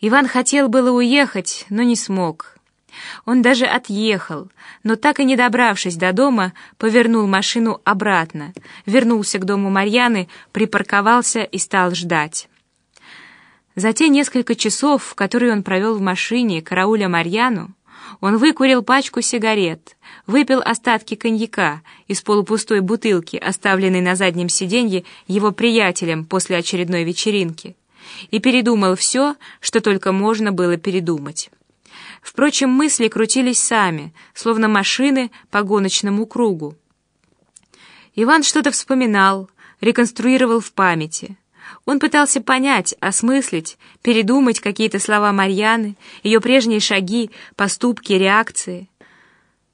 Иван хотел было уехать, но не смог. Он даже отъехал, но так и не добравшись до дома, повернул машину обратно, вернулся к дому Марьяны, припарковался и стал ждать. За те несколько часов, которые он провел в машине, карауля Марьяну, он выкурил пачку сигарет, выпил остатки коньяка из полупустой бутылки, оставленной на заднем сиденье его приятелем после очередной вечеринки, и передумал все, что только можно было передумать. Впрочем, мысли крутились сами, словно машины по гоночному кругу. Иван что-то вспоминал, реконструировал в памяти. Он пытался понять, осмыслить, передумать какие-то слова Марьяны, ее прежние шаги, поступки, реакции.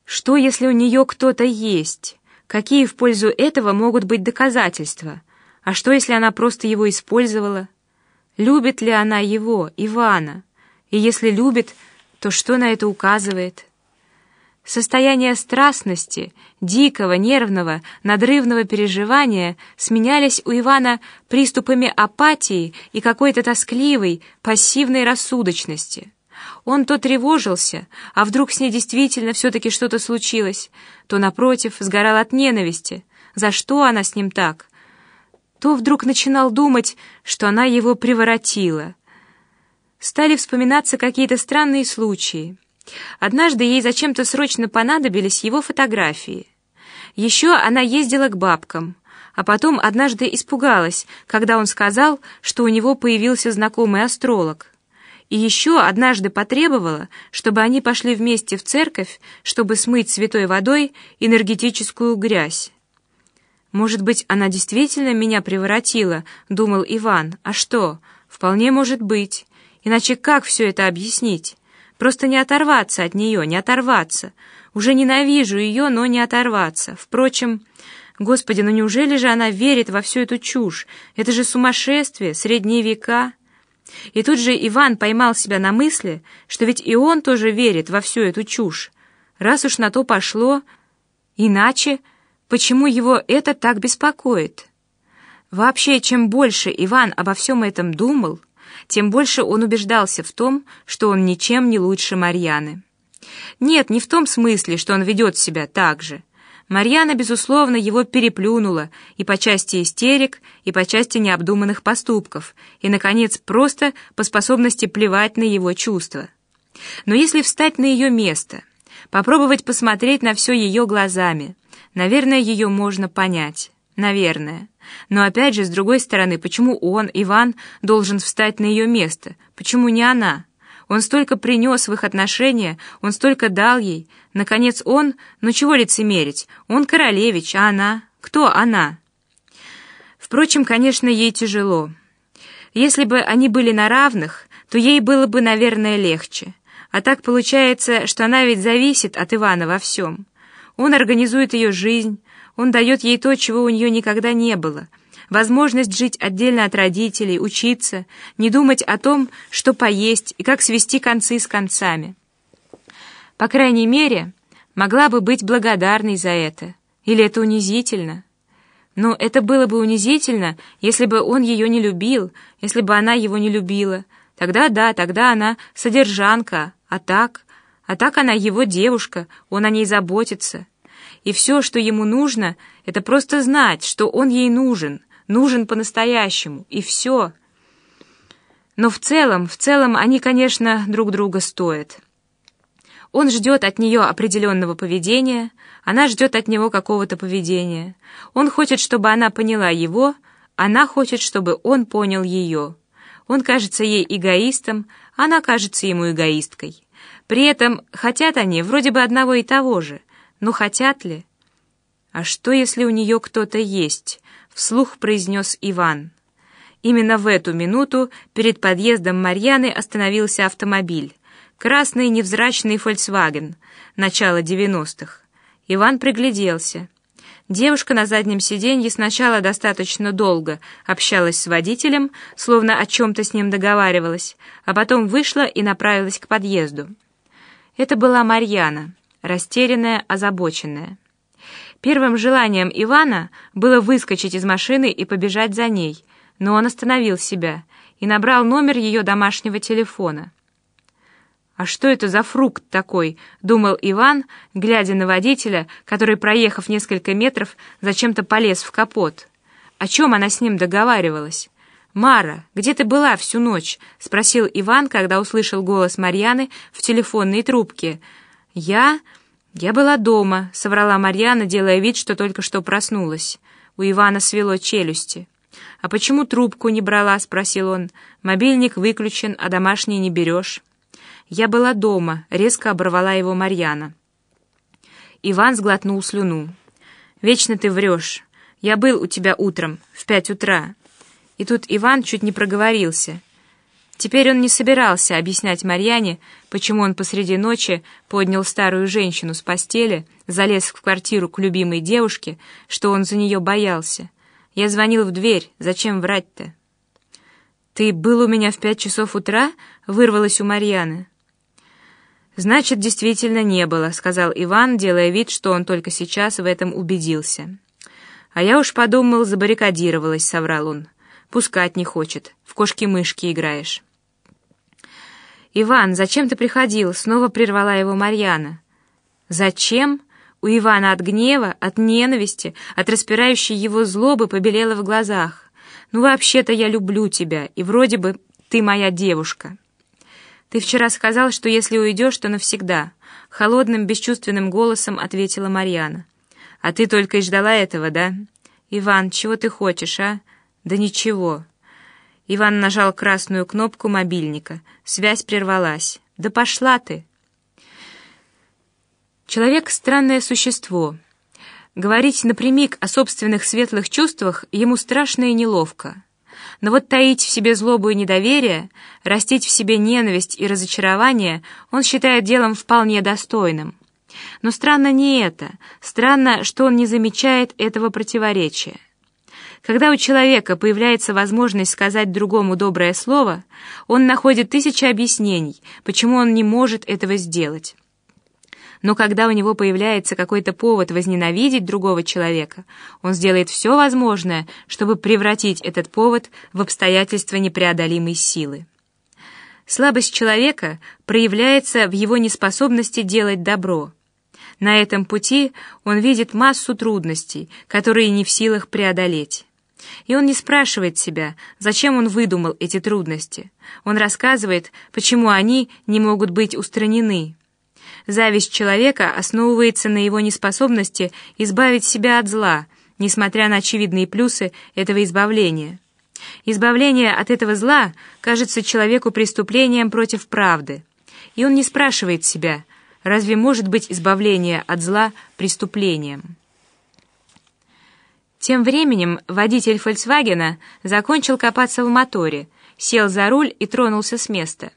Что, если у нее кто-то есть? Какие в пользу этого могут быть доказательства? А что, если она просто его использовала? Любит ли она его, Ивана? И если любит, то что на это указывает? Состояние страстности, дикого, нервного, надрывного переживания сменялись у Ивана приступами апатии и какой-то тоскливой, пассивной рассудочности. Он то тревожился, а вдруг с ней действительно все-таки что-то случилось, то, напротив, сгорал от ненависти. За что она с ним так? То вдруг начинал думать, что она его приворотила. Стали вспоминаться какие-то странные случаи. Однажды ей зачем-то срочно понадобились его фотографии. Еще она ездила к бабкам, а потом однажды испугалась, когда он сказал, что у него появился знакомый астролог. И еще однажды потребовала, чтобы они пошли вместе в церковь, чтобы смыть святой водой энергетическую грязь. «Может быть, она действительно меня приворотила», — думал Иван. «А что? Вполне может быть. Иначе как все это объяснить?» Просто не оторваться от нее, не оторваться. Уже ненавижу ее, но не оторваться. Впрочем, господи, ну неужели же она верит во всю эту чушь? Это же сумасшествие, средние века. И тут же Иван поймал себя на мысли, что ведь и он тоже верит во всю эту чушь. Раз уж на то пошло, иначе почему его это так беспокоит? Вообще, чем больше Иван обо всем этом думал, тем больше он убеждался в том, что он ничем не лучше Марьяны. Нет, не в том смысле, что он ведет себя так же. Марьяна, безусловно, его переплюнула и по части истерик, и по части необдуманных поступков, и, наконец, просто по способности плевать на его чувства. Но если встать на ее место, попробовать посмотреть на все ее глазами, наверное, ее можно понять. Наверное. Но опять же, с другой стороны, почему он, Иван, должен встать на ее место? Почему не она? Он столько принес в их отношения, он столько дал ей. Наконец он, ну чего лицемерить, он королевич, а она? Кто она? Впрочем, конечно, ей тяжело. Если бы они были на равных, то ей было бы, наверное, легче. А так получается, что она ведь зависит от Ивана во всем. Он организует ее жизнь, он дает ей то, чего у нее никогда не было. Возможность жить отдельно от родителей, учиться, не думать о том, что поесть и как свести концы с концами. По крайней мере, могла бы быть благодарной за это. Или это унизительно? Но это было бы унизительно, если бы он ее не любил, если бы она его не любила. Тогда да, тогда она содержанка, а так... А так она его девушка, он о ней заботится и все, что ему нужно, это просто знать, что он ей нужен, нужен по-настоящему, и все. Но в целом, в целом они, конечно, друг друга стоят. Он ждет от нее определенного поведения, она ждет от него какого-то поведения. Он хочет, чтобы она поняла его, она хочет, чтобы он понял ее. Он кажется ей эгоистом, она кажется ему эгоисткой. При этом хотят они вроде бы одного и того же — но хотят ли? А что, если у нее кто-то есть? Вслух произнес Иван. Именно в эту минуту перед подъездом Марьяны остановился автомобиль. Красный невзрачный «Фольксваген», начало девяностых. Иван пригляделся. Девушка на заднем сиденье сначала достаточно долго общалась с водителем, словно о чем-то с ним договаривалась, а потом вышла и направилась к подъезду. Это была Марьяна растерянная, озабоченная. Первым желанием Ивана было выскочить из машины и побежать за ней, но он остановил себя, и набрал номер ее домашнего телефона. «А что это за фрукт такой?» — думал Иван, глядя на водителя, который, проехав несколько метров, зачем-то полез в капот. О чем она с ним договаривалась? «Мара, где ты была всю ночь?» — спросил Иван, когда услышал голос Марьяны в телефонной трубке. «Я...» «Я была дома», — соврала Марьяна, делая вид, что только что проснулась. У Ивана свело челюсти. «А почему трубку не брала?» — спросил он. «Мобильник выключен, а домашний не берешь». «Я была дома», — резко оборвала его Марьяна. Иван сглотнул слюну. «Вечно ты врешь. Я был у тебя утром, в пять утра». И тут Иван чуть не проговорился. Теперь он не собирался объяснять Марьяне, почему он посреди ночи поднял старую женщину с постели, залез в квартиру к любимой девушке, что он за нее боялся. Я звонил в дверь, зачем врать-то? «Ты был у меня в пять часов утра?» — вырвалось у Марьяны. «Значит, действительно не было», — сказал Иван, делая вид, что он только сейчас в этом убедился. «А я уж подумал, забаррикадировалась», — соврал он. «Пускать не хочет. В кошки-мышки играешь». «Иван, зачем ты приходил?» — снова прервала его Марьяна. «Зачем?» У Ивана от гнева, от ненависти, от распирающей его злобы побелело в глазах. «Ну, вообще-то я люблю тебя, и вроде бы ты моя девушка». «Ты вчера сказал, что если уйдешь, то навсегда», — холодным, бесчувственным голосом ответила Марьяна. «А ты только и ждала этого, да? Иван, чего ты хочешь, а?» «Да ничего». Иван нажал красную кнопку мобильника. Связь прервалась. «Да пошла ты!» Человек — странное существо. Говорить напрямик о собственных светлых чувствах ему страшно и неловко. Но вот таить в себе злобу и недоверие, растить в себе ненависть и разочарование он считает делом вполне достойным. Но странно не это, странно, что он не замечает этого противоречия. Когда у человека появляется возможность сказать другому доброе слово, он находит тысячи объяснений, почему он не может этого сделать. Но когда у него появляется какой-то повод возненавидеть другого человека, он сделает все возможное, чтобы превратить этот повод в обстоятельства непреодолимой силы. Слабость человека проявляется в его неспособности делать добро. На этом пути он видит массу трудностей, которые не в силах преодолеть. И он не спрашивает себя, зачем он выдумал эти трудности. Он рассказывает, почему они не могут быть устранены. Зависть человека основывается на его неспособности избавить себя от зла, несмотря на очевидные плюсы этого избавления. Избавление от этого зла кажется человеку преступлением против правды. И он не спрашивает себя, разве может быть избавление от зла преступлением? Тем временем водитель «Фольксвагена» закончил копаться в моторе, сел за руль и тронулся с места.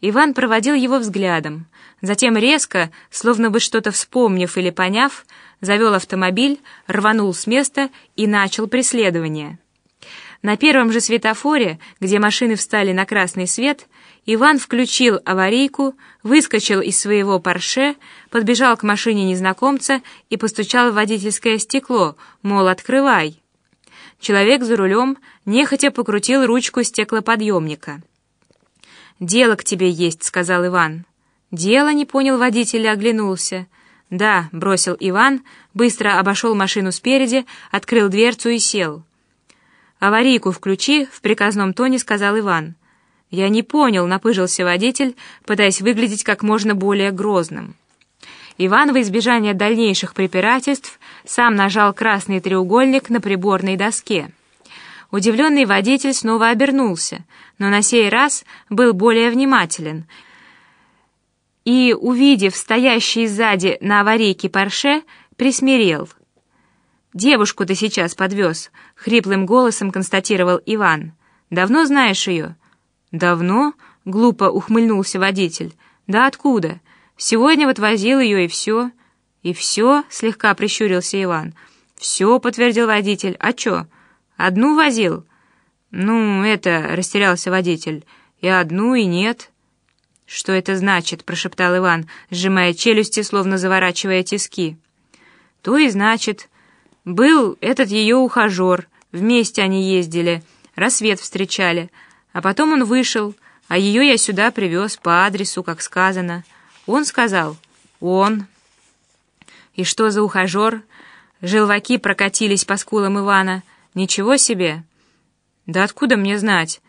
Иван проводил его взглядом, затем резко, словно бы что-то вспомнив или поняв, завел автомобиль, рванул с места и начал преследование. На первом же светофоре, где машины встали на красный свет, Иван включил аварийку, выскочил из своего парше, подбежал к машине незнакомца и постучал в водительское стекло, мол, открывай. Человек за рулем нехотя покрутил ручку стеклоподъемника. «Дело к тебе есть», — сказал Иван. «Дело?» — не понял водитель и оглянулся. «Да», — бросил Иван, быстро обошел машину спереди, открыл дверцу и сел. «Аварийку включи», — в приказном тоне сказал Иван. «Я не понял», — напыжился водитель, пытаясь выглядеть как можно более грозным. Иван во избежание дальнейших препирательств сам нажал красный треугольник на приборной доске. Удивленный водитель снова обернулся, но на сей раз был более внимателен и, увидев стоящий сзади на аварийке Порше, присмирел. «Девушку ты сейчас подвез», — хриплым голосом констатировал Иван. «Давно знаешь ее?» «Давно?» — глупо ухмыльнулся водитель. «Да откуда? Сегодня вот возил ее, и все». «И все?» — слегка прищурился Иван. «Все», — подтвердил водитель. «А че? Одну возил?» «Ну, это...» — растерялся водитель. «И одну, и нет». «Что это значит?» — прошептал Иван, сжимая челюсти, словно заворачивая тиски. «То и значит. Был этот ее ухажер. Вместе они ездили, рассвет встречали». А потом он вышел, а ее я сюда привез по адресу, как сказано. Он сказал, он. И что за ухажер? Желваки прокатились по скулам Ивана. Ничего себе! Да откуда мне знать?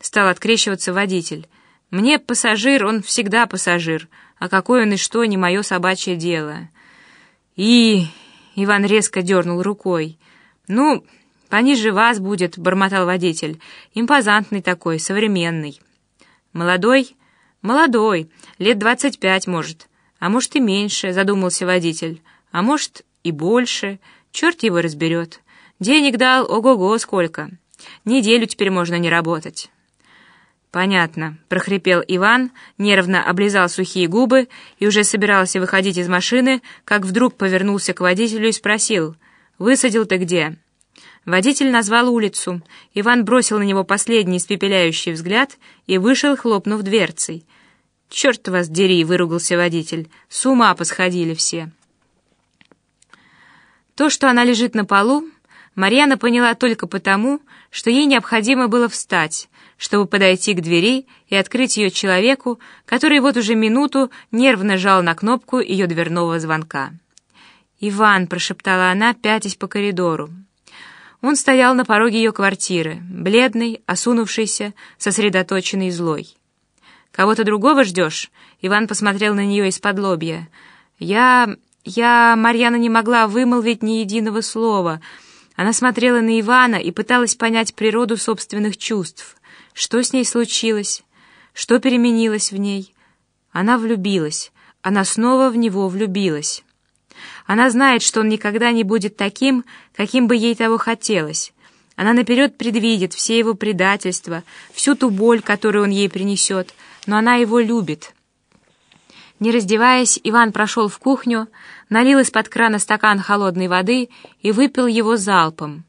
Стал открещиваться водитель. Мне пассажир, он всегда пассажир, а какой он и что, не мое собачье дело. И... Иван резко дернул рукой. «Ну, пониже вас будет», — бормотал водитель. «Импозантный такой, современный». «Молодой?» «Молодой, лет двадцать пять, может. А может и меньше», — задумался водитель. «А может и больше. Черт его разберет. Денег дал, ого-го, сколько. Неделю теперь можно не работать». «Понятно», — прохрипел Иван, нервно облизал сухие губы и уже собирался выходить из машины, как вдруг повернулся к водителю и спросил, «Высадил ты где?» Водитель назвал улицу. Иван бросил на него последний испепеляющий взгляд и вышел, хлопнув дверцей. «Черт вас дери!» — выругался водитель. «С ума посходили все!» То, что она лежит на полу, Марьяна поняла только потому, что ей необходимо было встать, чтобы подойти к двери и открыть ее человеку, который вот уже минуту нервно жал на кнопку ее дверного звонка. «Иван», — прошептала она, пятясь по коридору. Он стоял на пороге ее квартиры, бледный, осунувшийся, сосредоточенный и злой. «Кого-то другого ждешь?» Иван посмотрел на нее из-под лобья. «Я... я...» Марьяна не могла вымолвить ни единого слова — она смотрела на Ивана и пыталась понять природу собственных чувств. Что с ней случилось? Что переменилось в ней? Она влюбилась. Она снова в него влюбилась. Она знает, что он никогда не будет таким, каким бы ей того хотелось. Она наперед предвидит все его предательства, всю ту боль, которую он ей принесет, но она его любит. Не раздеваясь, Иван прошел в кухню, налил из-под крана стакан холодной воды и выпил его залпом.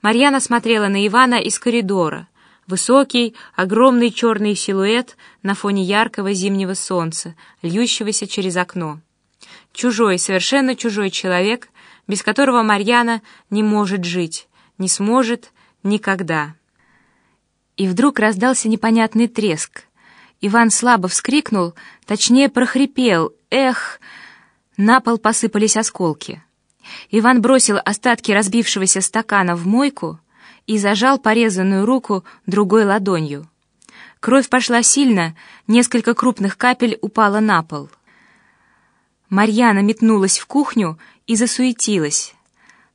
Марьяна смотрела на Ивана из коридора. Высокий, огромный черный силуэт на фоне яркого зимнего солнца, льющегося через окно. Чужой, совершенно чужой человек, без которого Марьяна не может жить, не сможет никогда. И вдруг раздался непонятный треск — Иван слабо вскрикнул, точнее прохрипел «Эх!» На пол посыпались осколки. Иван бросил остатки разбившегося стакана в мойку и зажал порезанную руку другой ладонью. Кровь пошла сильно, несколько крупных капель упало на пол. Марьяна метнулась в кухню и засуетилась.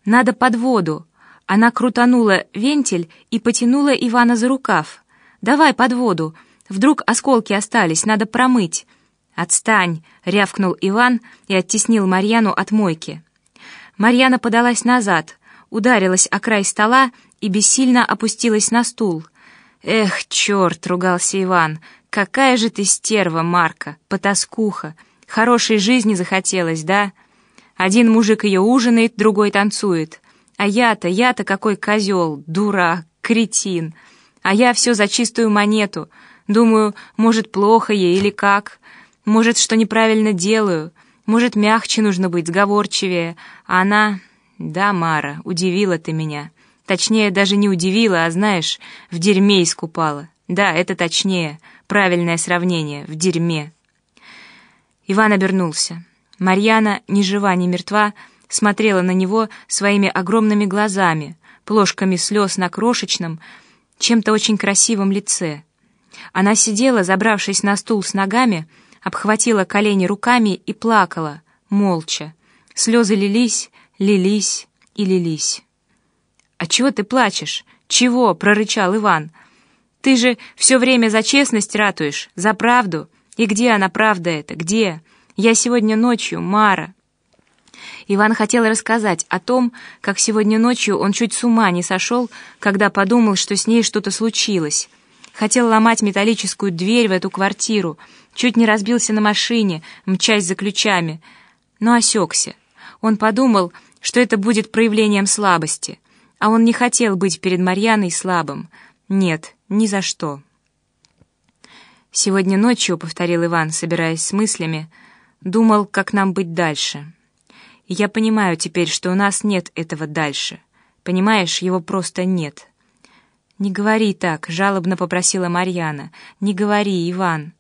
«Надо под воду!» Она крутанула вентиль и потянула Ивана за рукав. «Давай под воду!» Вдруг осколки остались, надо промыть». «Отстань!» — рявкнул Иван и оттеснил Марьяну от мойки. Марьяна подалась назад, ударилась о край стола и бессильно опустилась на стул. «Эх, черт!» — ругался Иван. «Какая же ты стерва, Марка, потаскуха! Хорошей жизни захотелось, да? Один мужик ее ужинает, другой танцует. А я-то, я-то какой козел, дурак, кретин! А я все за чистую монету!» Думаю, может, плохо ей или как. Может, что неправильно делаю. Может, мягче нужно быть, сговорчивее. А она... Да, Мара, удивила ты меня. Точнее, даже не удивила, а, знаешь, в дерьме искупала. Да, это точнее. Правильное сравнение. В дерьме. Иван обернулся. Марьяна, ни жива, ни мертва, смотрела на него своими огромными глазами, плошками слез на крошечном, чем-то очень красивом лице. Она сидела, забравшись на стул с ногами, обхватила колени руками и плакала, молча. Слезы лились, лились и лились. «А чего ты плачешь? Чего?» — прорычал Иван. «Ты же все время за честность ратуешь, за правду. И где она, правда эта? Где? Я сегодня ночью, Мара». Иван хотел рассказать о том, как сегодня ночью он чуть с ума не сошел, когда подумал, что с ней что-то случилось, Хотел ломать металлическую дверь в эту квартиру, чуть не разбился на машине, мчась за ключами, но осекся. Он подумал, что это будет проявлением слабости, а он не хотел быть перед Марьяной слабым. Нет, ни за что. «Сегодня ночью», — повторил Иван, собираясь с мыслями, «думал, как нам быть дальше. И я понимаю теперь, что у нас нет этого дальше. Понимаешь, его просто нет». «Не говори так», — жалобно попросила Марьяна. «Не говори, Иван».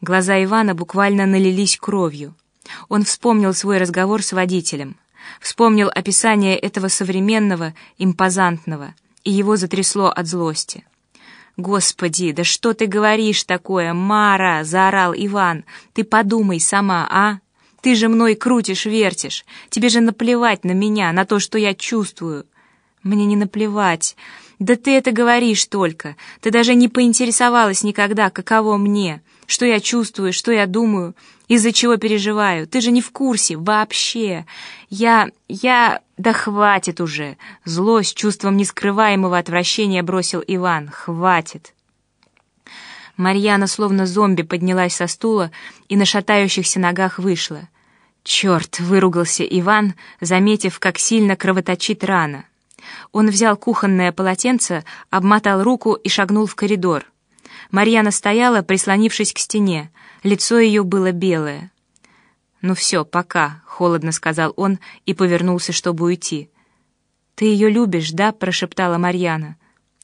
Глаза Ивана буквально налились кровью. Он вспомнил свой разговор с водителем, вспомнил описание этого современного, импозантного, и его затрясло от злости. «Господи, да что ты говоришь такое, Мара!» — заорал Иван. «Ты подумай сама, а? Ты же мной крутишь-вертишь. Тебе же наплевать на меня, на то, что я чувствую». «Мне не наплевать. Да ты это говоришь только. Ты даже не поинтересовалась никогда, каково мне, что я чувствую, что я думаю, из-за чего переживаю. Ты же не в курсе вообще. Я... я... Да хватит уже. Злость чувством нескрываемого отвращения бросил Иван. Хватит. Марьяна словно зомби поднялась со стула и на шатающихся ногах вышла. «Черт!» — выругался Иван, заметив, как сильно кровоточит рана. Он взял кухонное полотенце, обмотал руку и шагнул в коридор. Марьяна стояла, прислонившись к стене. Лицо ее было белое. «Ну все, пока», — холодно сказал он и повернулся, чтобы уйти. «Ты ее любишь, да?» — прошептала Марьяна.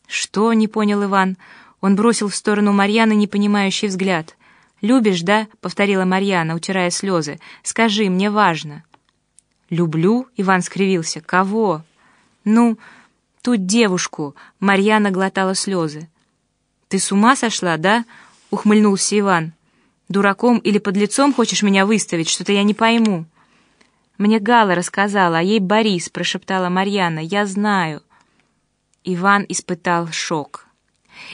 «Что?» — не понял Иван. Он бросил в сторону Марьяны непонимающий взгляд. «Любишь, да?» — повторила Марьяна, утирая слезы. «Скажи, мне важно». «Люблю?» — Иван скривился. «Кого?» «Ну, тут девушку!» — Марьяна глотала слезы. «Ты с ума сошла, да?» — ухмыльнулся Иван. «Дураком или под лицом хочешь меня выставить? Что-то я не пойму». «Мне Гала рассказала, а ей Борис», — прошептала Марьяна. «Я знаю». Иван испытал шок.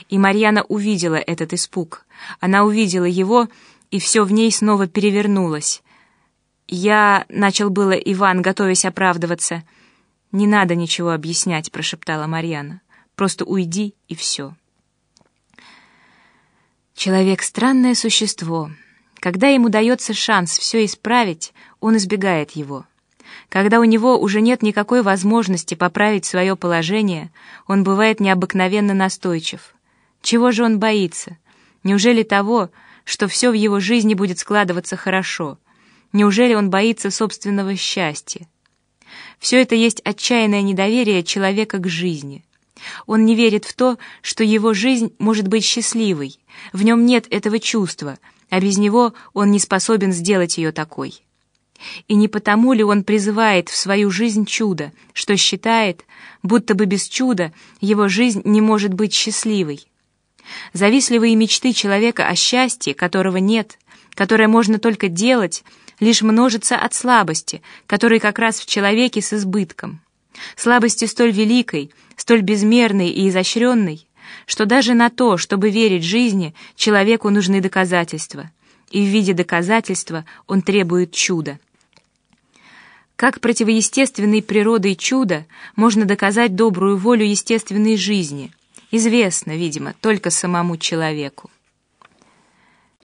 И Марьяна увидела этот испуг. Она увидела его, и все в ней снова перевернулось. «Я...» — начал было Иван, готовясь оправдываться — «Не надо ничего объяснять», — прошептала Марьяна. «Просто уйди, и все». Человек — странное существо. Когда ему дается шанс все исправить, он избегает его. Когда у него уже нет никакой возможности поправить свое положение, он бывает необыкновенно настойчив. Чего же он боится? Неужели того, что все в его жизни будет складываться хорошо? Неужели он боится собственного счастья? Все это есть отчаянное недоверие человека к жизни. Он не верит в то, что его жизнь может быть счастливой. В нем нет этого чувства, а без него он не способен сделать ее такой. И не потому ли он призывает в свою жизнь чудо, что считает, будто бы без чуда его жизнь не может быть счастливой? Завистливые мечты человека о счастье, которого нет, которое можно только делать, лишь множится от слабости, которой как раз в человеке с избытком. Слабости столь великой, столь безмерной и изощренной, что даже на то, чтобы верить жизни, человеку нужны доказательства, и в виде доказательства он требует чуда. Как противоестественной природой чуда можно доказать добрую волю естественной жизни, известно, видимо, только самому человеку.